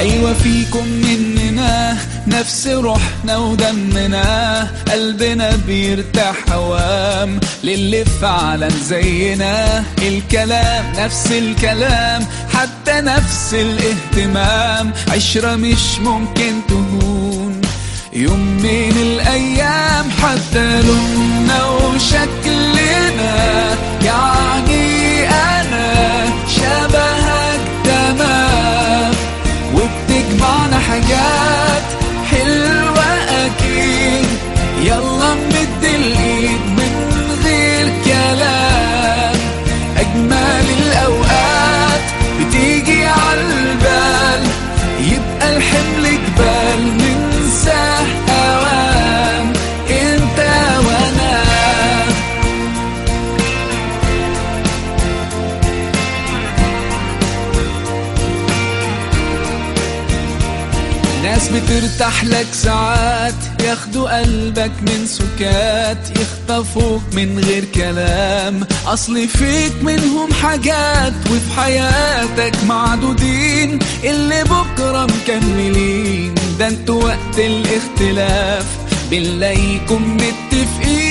أيوة فيكم مننا نفس روحنا ودمنا. قلبنا بيرتاح هوام للي فعلا زينا. الكلام نفس الكلام حتى نفس الاهتمام. عشرة مش ممكن تهون. يوم من الأيام حتى لوننا وشكلنا ناس بترتاح لك ساعات. ياخدوا قلبك من سكات يخطفوك من غير كلام. أصل فيك منهم حاجات وفي حياتك معدودين. اللي بكرة مكملين ده أنتوا وقت الاختلاف. بنلاقيكم متفقين.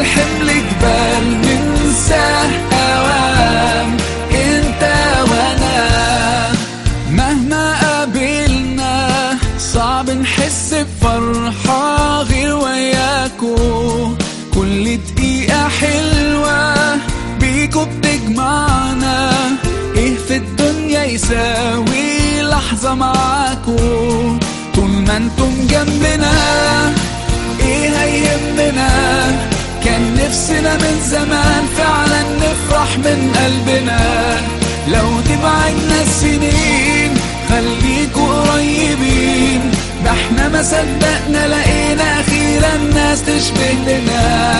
الحمل جبال ننساه أوام أنت وأنا. مهما قابلنا صعب نحس بفرحة غير وياكو. كل دقيقة حلوة بيكو بتجمعنا. إيه في الدنيا يساوي لحظة معاكو؟ طول ما أنتم جنبنا إيه هيهمنا؟ نفسنا من زمان فعلا نفرح من قلبنا. لو تبعدنا السنين خليكوا قريبين. ده إحنا ما صدقنا لقينا أخيرا ناس تشبه لنا